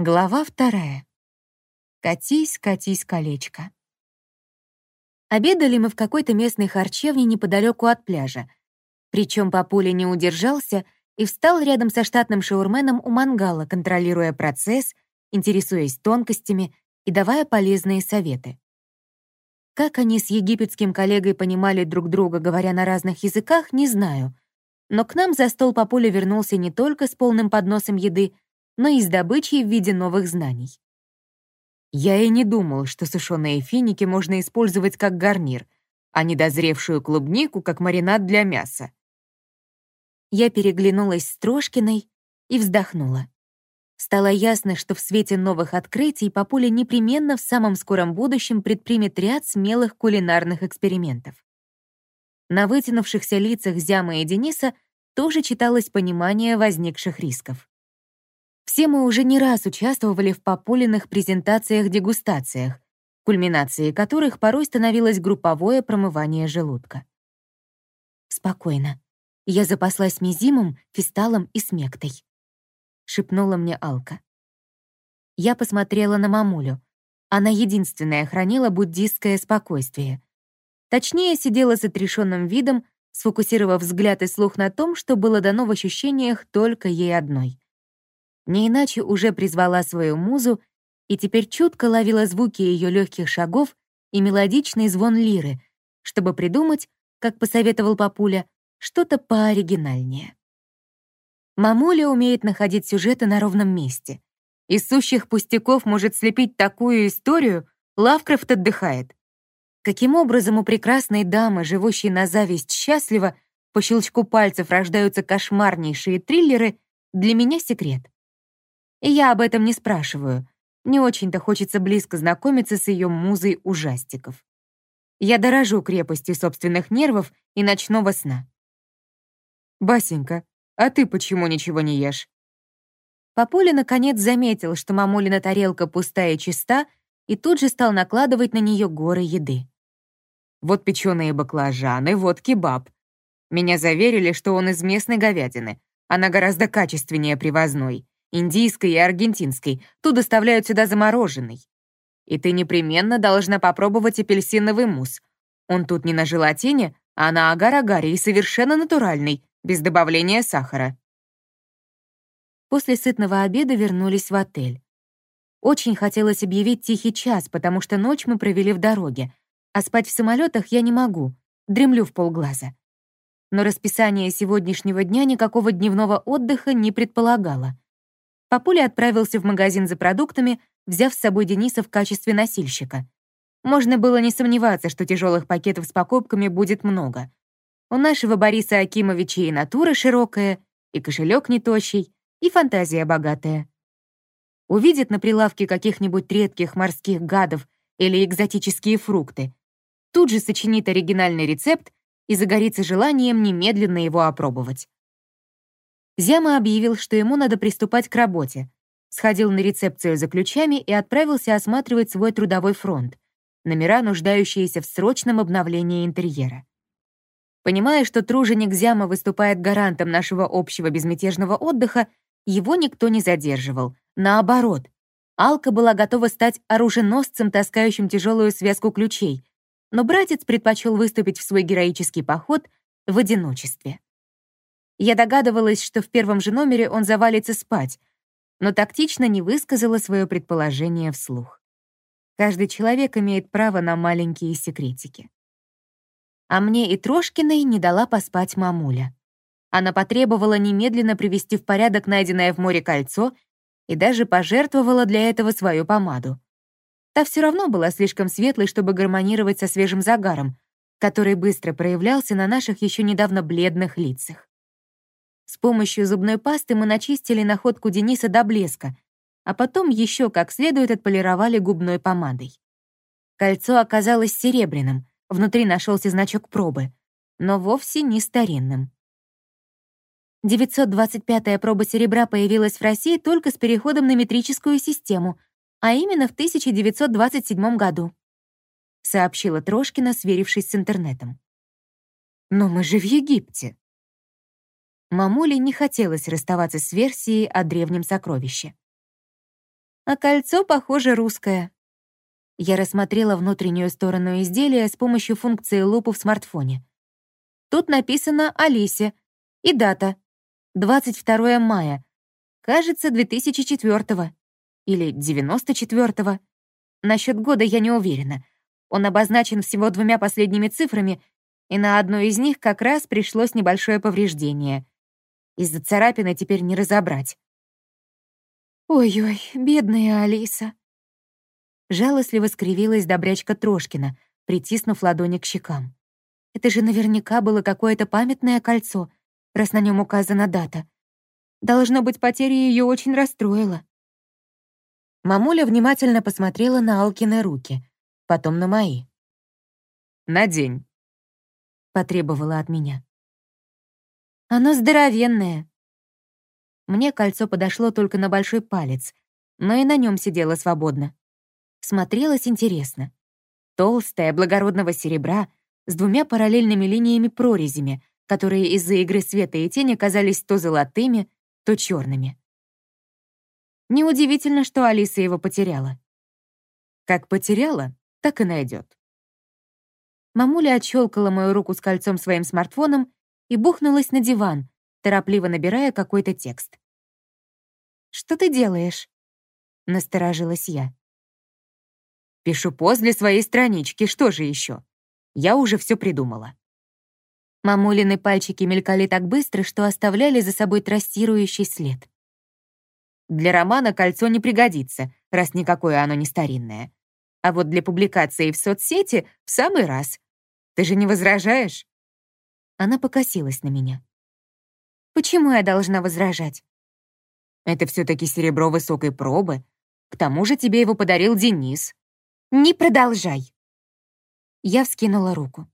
Глава вторая. Катись, катись, колечко. Обедали мы в какой-то местной харчевне неподалеку от пляжа. Причем папуля не удержался и встал рядом со штатным шаурменом у мангала, контролируя процесс, интересуясь тонкостями и давая полезные советы. Как они с египетским коллегой понимали друг друга, говоря на разных языках, не знаю. Но к нам за стол папуля вернулся не только с полным подносом еды, но и с добычей в виде новых знаний. Я и не думал, что сушеные финики можно использовать как гарнир, а недозревшую клубнику как маринад для мяса. Я переглянулась с Трошкиной и вздохнула. Стало ясно, что в свете новых открытий Папуля непременно в самом скором будущем предпримет ряд смелых кулинарных экспериментов. На вытянувшихся лицах Зяма и Дениса тоже читалось понимание возникших рисков. Все мы уже не раз участвовали в популиных презентациях-дегустациях, кульминацией которых порой становилось групповое промывание желудка. «Спокойно. Я запаслась мизимом, фисталом и смектой», — шепнула мне Алка. Я посмотрела на мамулю. Она единственная хранила буддистское спокойствие. Точнее, сидела с отрешенным видом, сфокусировав взгляд и слух на том, что было дано в ощущениях только ей одной не иначе уже призвала свою музу и теперь чутко ловила звуки ее легких шагов и мелодичный звон лиры, чтобы придумать, как посоветовал папуля, что-то пооригинальнее. Мамуля умеет находить сюжеты на ровном месте. Из сущих пустяков может слепить такую историю, Лавкрафт отдыхает. Каким образом у прекрасной дамы, живущей на зависть счастливо, по щелчку пальцев рождаются кошмарнейшие триллеры, для меня секрет. И я об этом не спрашиваю. Не очень-то хочется близко знакомиться с ее музой ужастиков. Я дорожу крепостью собственных нервов и ночного сна. «Басенька, а ты почему ничего не ешь?» Папуля наконец заметил, что мамулина тарелка пустая и чиста, и тут же стал накладывать на нее горы еды. Вот печеные баклажаны, вот кебаб. Меня заверили, что он из местной говядины. Она гораздо качественнее привозной индийской и аргентинской, ту доставляют сюда замороженный. И ты непременно должна попробовать апельсиновый мусс. Он тут не на желатине, а на агар-агаре и совершенно натуральный, без добавления сахара. После сытного обеда вернулись в отель. Очень хотелось объявить тихий час, потому что ночь мы провели в дороге, а спать в самолетах я не могу, дремлю в полглаза. Но расписание сегодняшнего дня никакого дневного отдыха не предполагало. Папуля отправился в магазин за продуктами, взяв с собой Дениса в качестве носильщика. Можно было не сомневаться, что тяжелых пакетов с покупками будет много. У нашего Бориса Акимовича и натура широкая, и кошелек не тощий, и фантазия богатая. Увидит на прилавке каких-нибудь редких морских гадов или экзотические фрукты, тут же сочинит оригинальный рецепт и загорится желанием немедленно его опробовать. Зяма объявил, что ему надо приступать к работе. Сходил на рецепцию за ключами и отправился осматривать свой трудовой фронт, номера, нуждающиеся в срочном обновлении интерьера. Понимая, что труженик Зяма выступает гарантом нашего общего безмятежного отдыха, его никто не задерживал. Наоборот, Алка была готова стать оруженосцем, таскающим тяжелую связку ключей, но братец предпочел выступить в свой героический поход в одиночестве. Я догадывалась, что в первом же номере он завалится спать, но тактично не высказала свое предположение вслух. Каждый человек имеет право на маленькие секретики. А мне и Трошкиной не дала поспать мамуля. Она потребовала немедленно привести в порядок найденное в море кольцо и даже пожертвовала для этого свою помаду. Та все равно была слишком светлой, чтобы гармонировать со свежим загаром, который быстро проявлялся на наших еще недавно бледных лицах. С помощью зубной пасты мы начистили находку Дениса до блеска, а потом еще как следует отполировали губной помадой. Кольцо оказалось серебряным, внутри нашелся значок пробы, но вовсе не старинным. 925-я проба серебра появилась в России только с переходом на метрическую систему, а именно в 1927 году, сообщила Трошкина, сверившись с интернетом. «Но мы же в Египте», Мамуле не хотелось расставаться с версией о древнем сокровище. А кольцо, похоже, русское. Я рассмотрела внутреннюю сторону изделия с помощью функции лупы в смартфоне. Тут написано «Алисе» и дата — 22 мая, кажется, 2004 или 94-го. Насчет года я не уверена. Он обозначен всего двумя последними цифрами, и на одной из них как раз пришлось небольшое повреждение. Из-за царапины теперь не разобрать. «Ой-ой, бедная Алиса!» Жалостливо скривилась добрячка Трошкина, притиснув ладони к щекам. «Это же наверняка было какое-то памятное кольцо, раз на нем указана дата. Должно быть, потеря ее очень расстроила». Мамуля внимательно посмотрела на Алкины руки, потом на мои. «Надень», — потребовала от меня. «Оно здоровенное», мне кольцо подошло только на большой палец, но и на нем сидело свободно. Смотрелось интересно. Толстое, благородного серебра, с двумя параллельными линиями-прорезями, которые из-за игры света и тени казались то золотыми, то черными. Неудивительно, что Алиса его потеряла. Как потеряла, так и найдет. Мамуля отщелкала мою руку с кольцом своим смартфоном и бухнулась на диван, торопливо набирая какой-то текст. «Что ты делаешь?» — насторожилась я. «Пишу пост для своей странички, что же еще? Я уже все придумала». Мамулины пальчики мелькали так быстро, что оставляли за собой трассирующий след. Для романа кольцо не пригодится, раз никакое оно не старинное. А вот для публикации в соцсети в самый раз. Ты же не возражаешь? Она покосилась на меня. Почему я должна возражать? Это все-таки серебро высокой пробы. К тому же тебе его подарил Денис. Не продолжай. Я вскинула руку.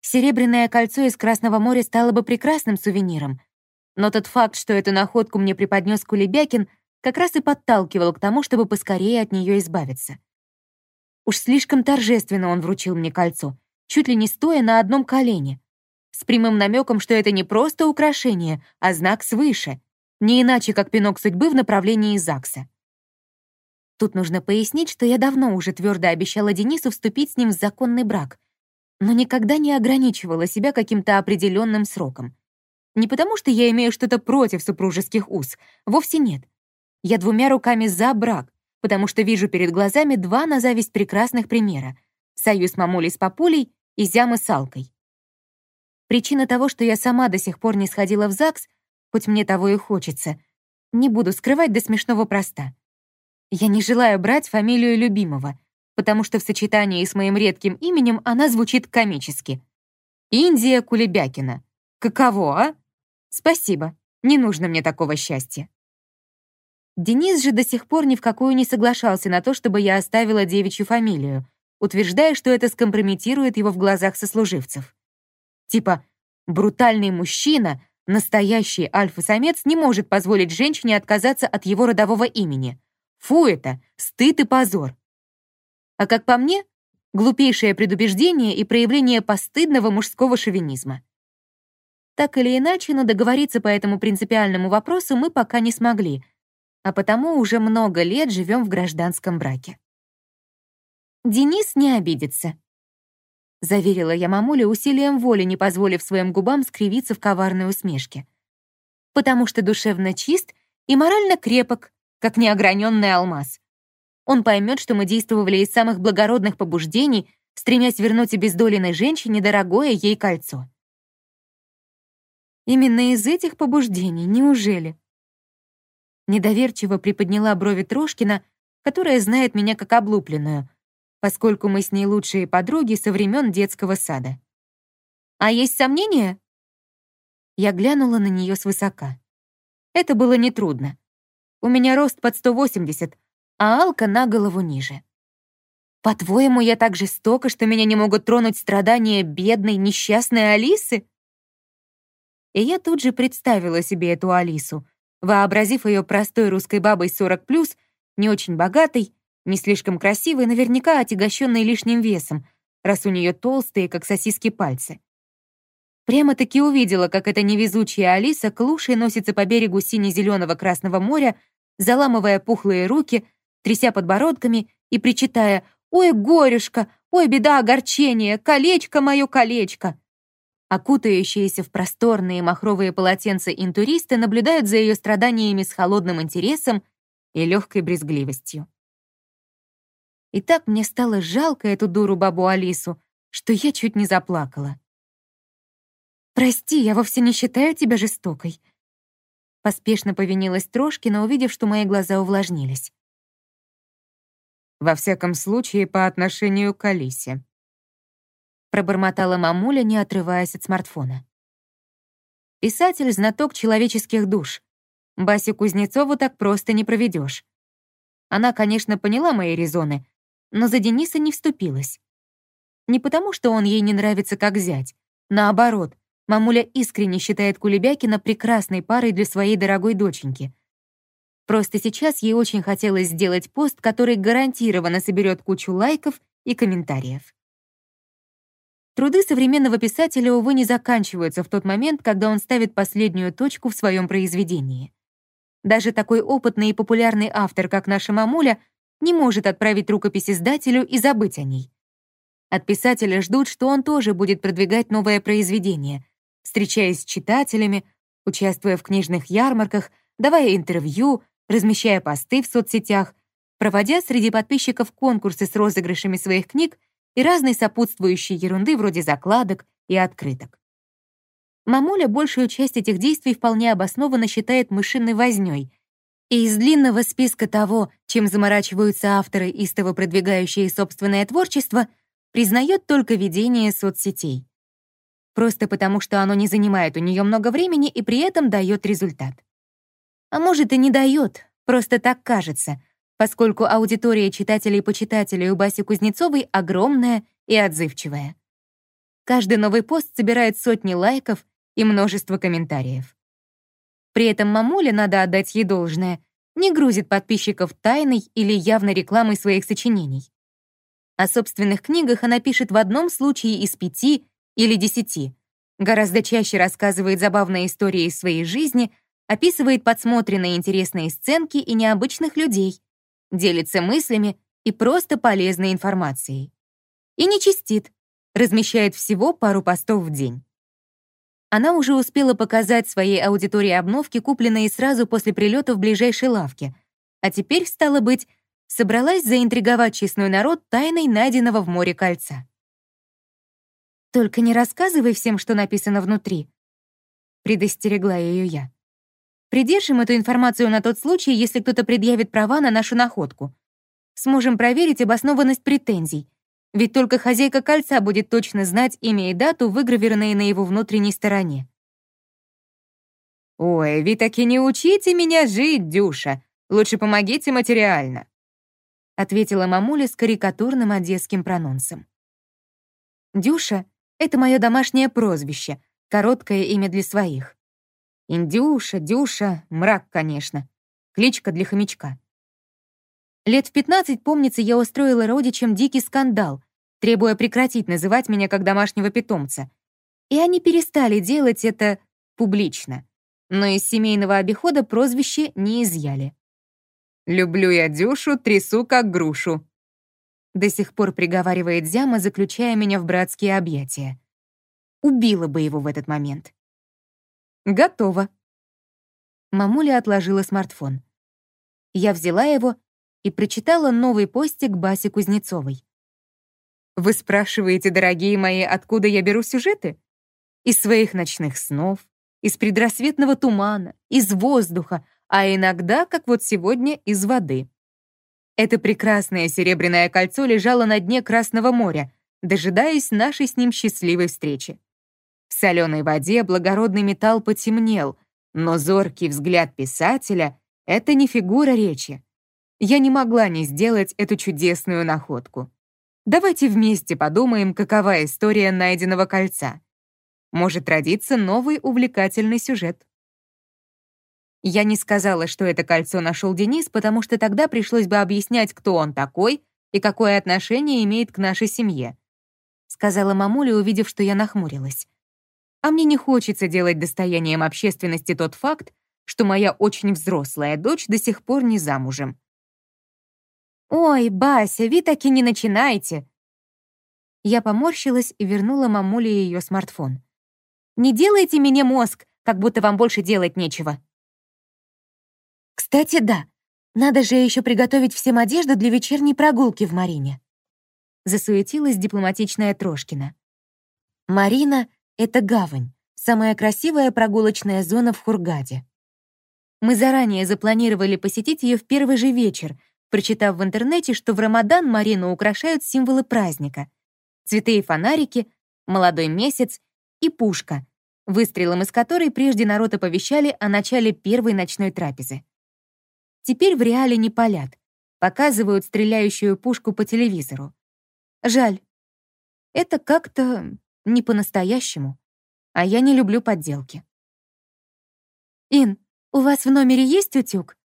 Серебряное кольцо из Красного моря стало бы прекрасным сувениром, но тот факт, что эту находку мне преподнес Кулебякин, как раз и подталкивал к тому, чтобы поскорее от нее избавиться. Уж слишком торжественно он вручил мне кольцо, чуть ли не стоя на одном колене с прямым намеком, что это не просто украшение, а знак свыше, не иначе, как пинок судьбы в направлении ЗАГСа. Тут нужно пояснить, что я давно уже твердо обещала Денису вступить с ним в законный брак, но никогда не ограничивала себя каким-то определенным сроком. Не потому, что я имею что-то против супружеских уз, вовсе нет. Я двумя руками за брак, потому что вижу перед глазами два на зависть прекрасных примера — союз мамули с папулей и зямы с Алкой. Причина того, что я сама до сих пор не сходила в ЗАГС, хоть мне того и хочется, не буду скрывать до смешного проста. Я не желаю брать фамилию любимого, потому что в сочетании с моим редким именем она звучит комически. Индия Кулебякина. Каково, а? Спасибо, не нужно мне такого счастья. Денис же до сих пор ни в какую не соглашался на то, чтобы я оставила девичью фамилию, утверждая, что это скомпрометирует его в глазах сослуживцев. Типа «брутальный мужчина», настоящий альфа-самец не может позволить женщине отказаться от его родового имени. Фу это, стыд и позор. А как по мне, глупейшее предубеждение и проявление постыдного мужского шовинизма. Так или иначе, но договориться по этому принципиальному вопросу мы пока не смогли, а потому уже много лет живем в гражданском браке. Денис не обидится. — заверила я мамуле усилием воли, не позволив своим губам скривиться в коварной усмешке. «Потому что душевно чист и морально крепок, как неограненный алмаз. Он поймет, что мы действовали из самых благородных побуждений, стремясь вернуть обездоленной женщине дорогое ей кольцо». Именно из этих побуждений, неужели? Недоверчиво приподняла брови Трошкина, которая знает меня как облупленную — поскольку мы с ней лучшие подруги со времен детского сада. «А есть сомнения?» Я глянула на нее свысока. Это было нетрудно. У меня рост под 180, а Алка на голову ниже. «По-твоему, я так жестока, что меня не могут тронуть страдания бедной, несчастной Алисы?» И я тут же представила себе эту Алису, вообразив ее простой русской бабой 40+, не очень богатой, не слишком красивой, наверняка отягощенной лишним весом, раз у нее толстые, как сосиски, пальцы. Прямо-таки увидела, как эта невезучая Алиса клушей носится по берегу сине-зеленого Красного моря, заламывая пухлые руки, тряся подбородками и причитая «Ой, горюшка! Ой, беда, огорчение! Колечко мое, колечко!» Окутающиеся в просторные махровые полотенца интуристы наблюдают за ее страданиями с холодным интересом и легкой брезгливостью. И так мне стало жалко эту дуру бабу Алису, что я чуть не заплакала. «Прости, я вовсе не считаю тебя жестокой», Поспешно повинилась Трошкина, увидев, что мои глаза увлажнились. «Во всяком случае, по отношению к Алисе», пробормотала мамуля, не отрываясь от смартфона. Писатель — знаток человеческих душ. Басю Кузнецову так просто не проведешь. Она, конечно, поняла мои резоны, но за Дениса не вступилась. Не потому, что он ей не нравится как зять. Наоборот, Мамуля искренне считает Кулебякина прекрасной парой для своей дорогой доченьки. Просто сейчас ей очень хотелось сделать пост, который гарантированно соберет кучу лайков и комментариев. Труды современного писателя, увы, не заканчиваются в тот момент, когда он ставит последнюю точку в своем произведении. Даже такой опытный и популярный автор, как наша мамуля, не может отправить рукопись издателю и забыть о ней. От писателя ждут, что он тоже будет продвигать новое произведение, встречаясь с читателями, участвуя в книжных ярмарках, давая интервью, размещая посты в соцсетях, проводя среди подписчиков конкурсы с розыгрышами своих книг и разной сопутствующей ерунды вроде закладок и открыток. Мамуля большую часть этих действий вполне обоснованно считает мышиной вознёй, и из длинного списка того, чем заморачиваются авторы, истово продвигающие собственное творчество, признает только ведение соцсетей просто потому что оно не занимает у нее много времени и при этом дает результат. А может и не дает, просто так кажется, поскольку аудитория читателей и почитателей у Баси Кузнецовой огромная и отзывчивая. Каждый новый пост собирает сотни лайков и множество комментариев. При этом мамуля, надо отдать ей должное, не грузит подписчиков тайной или явной рекламой своих сочинений. О собственных книгах она пишет в одном случае из пяти или десяти. Гораздо чаще рассказывает забавные истории из своей жизни, описывает подсмотренные интересные сценки и необычных людей, делится мыслями и просто полезной информацией. И не чистит, размещает всего пару постов в день. Она уже успела показать своей аудитории обновки, купленные сразу после прилета в ближайшей лавке, а теперь, стало быть, собралась заинтриговать честной народ тайной найденного в море кольца. «Только не рассказывай всем, что написано внутри», — предостерегла ее я. «Придержим эту информацию на тот случай, если кто-то предъявит права на нашу находку. Сможем проверить обоснованность претензий, ведь только хозяйка кольца будет точно знать имя и дату, выгравированные на его внутренней стороне». «Ой, вы таки не учите меня жить, Дюша. Лучше помогите материально», — ответила мамуля с карикатурным одесским прононсом. Дюша это мое домашнее прозвище, короткое имя для своих. Индюша, Дюша, мрак, конечно. Кличка для хомячка. Лет в 15, помнится, я устроила родичам дикий скандал, требуя прекратить называть меня как домашнего питомца. И они перестали делать это публично. Но из семейного обихода прозвище не изъяли. «Люблю я Дюшу, трясу как грушу», до сих пор приговаривает Зяма, заключая меня в братские объятия. Убила бы его в этот момент. Готово. Мамуля отложила смартфон. Я взяла его и прочитала новый постик Баси Кузнецовой. «Вы спрашиваете, дорогие мои, откуда я беру сюжеты? Из своих ночных снов, из предрассветного тумана, из воздуха, а иногда, как вот сегодня, из воды. Это прекрасное серебряное кольцо лежало на дне Красного моря, дожидаясь нашей с ним счастливой встречи. В соленой воде благородный металл потемнел, но зоркий взгляд писателя — это не фигура речи. Я не могла не сделать эту чудесную находку. Давайте вместе подумаем, какова история найденного кольца. Может родиться новый увлекательный сюжет. Я не сказала, что это кольцо нашел Денис, потому что тогда пришлось бы объяснять, кто он такой и какое отношение имеет к нашей семье. Сказала мамуля, увидев, что я нахмурилась. А мне не хочется делать достоянием общественности тот факт, что моя очень взрослая дочь до сих пор не замужем. «Ой, Бася, вы таки не начинайте!» Я поморщилась и вернула мамуле ее смартфон. «Не делайте мне мозг, как будто вам больше делать нечего». «Кстати, да, надо же еще приготовить всем одежду для вечерней прогулки в Марине». Засуетилась дипломатичная Трошкина. Марина — это гавань, самая красивая прогулочная зона в Хургаде. Мы заранее запланировали посетить ее в первый же вечер, прочитав в интернете, что в Рамадан Марину украшают символы праздника — цветы и фонарики, молодой месяц и пушка, выстрелом из которой прежде народ оповещали о начале первой ночной трапезы. Теперь в реале не палят, показывают стреляющую пушку по телевизору. Жаль. Это как-то не по-настоящему, а я не люблю подделки. «Ин, у вас в номере есть утюг?»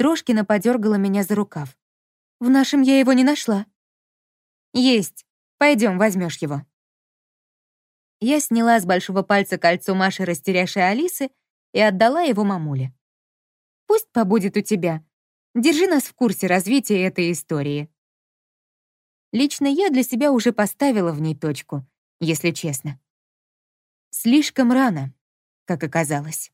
Трошкина подергала меня за рукав. «В нашем я его не нашла». «Есть. Пойдем, возьмешь его». Я сняла с большого пальца кольцо Маши растерявшей Алисы и отдала его мамуле. Пусть побудет у тебя. Держи нас в курсе развития этой истории. Лично я для себя уже поставила в ней точку, если честно. Слишком рано, как оказалось.